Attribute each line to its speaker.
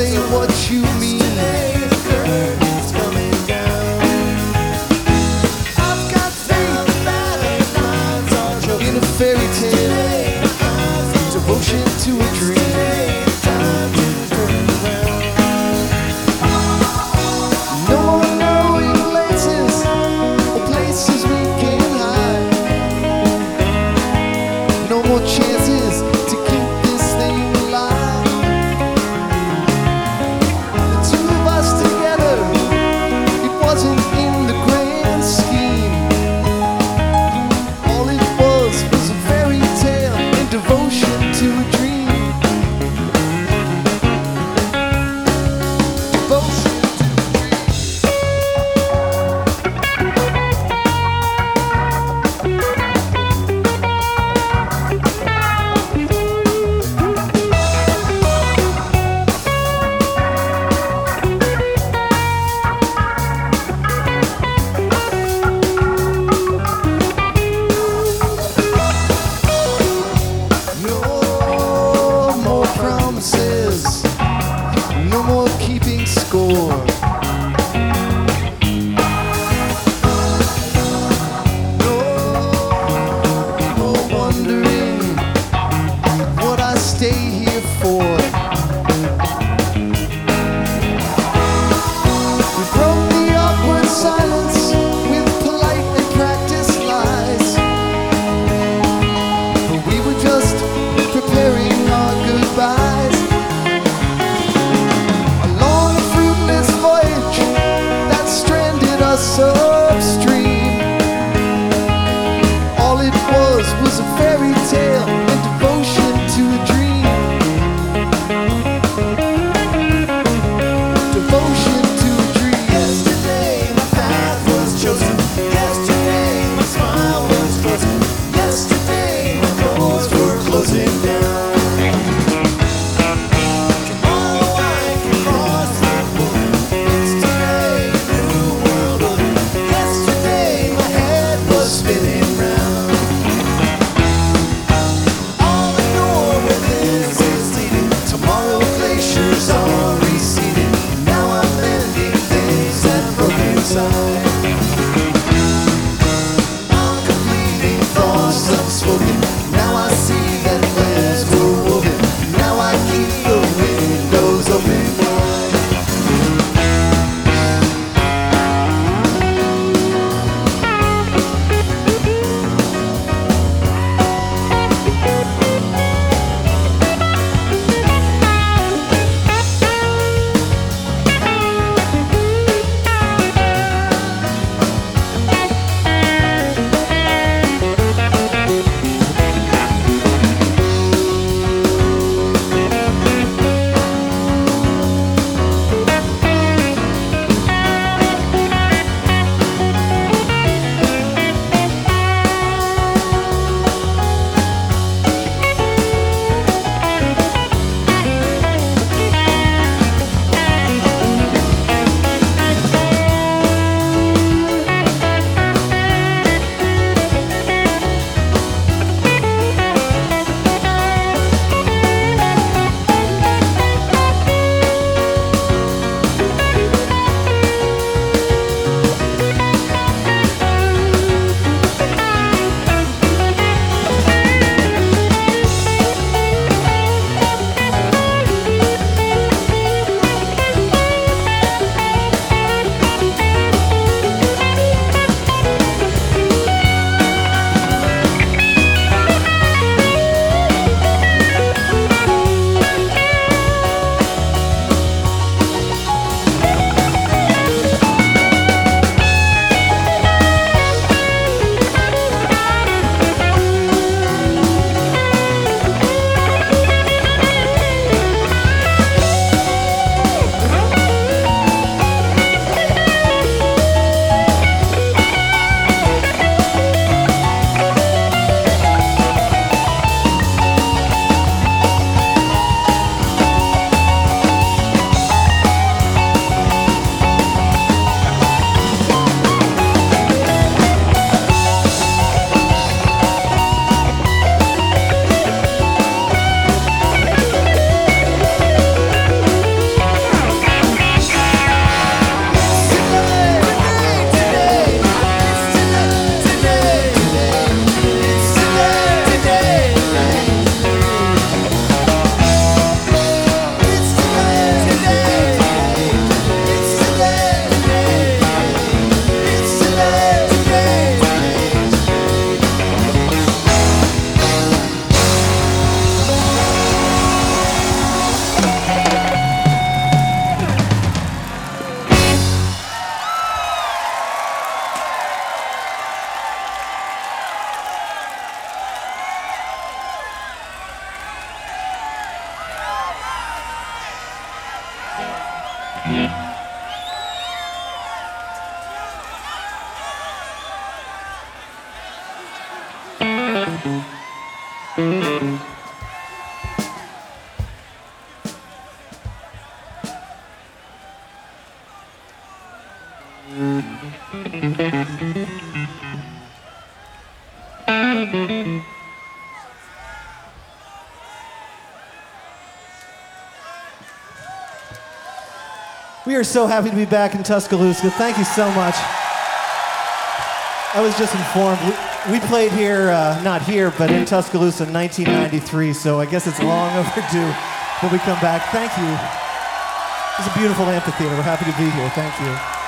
Speaker 1: say what you mean. Is coming down. I've got faith in a fairy tale, Oh. We
Speaker 2: are so happy to be back in Tuscaloosa. Thank you so much. I was just informed. We, played here, uh, not here, but in Tuscaloosa in 1993, so I guess it's long overdue when we come back. Thank you. It's a beautiful amphitheater. We're happy to be here. Thank you.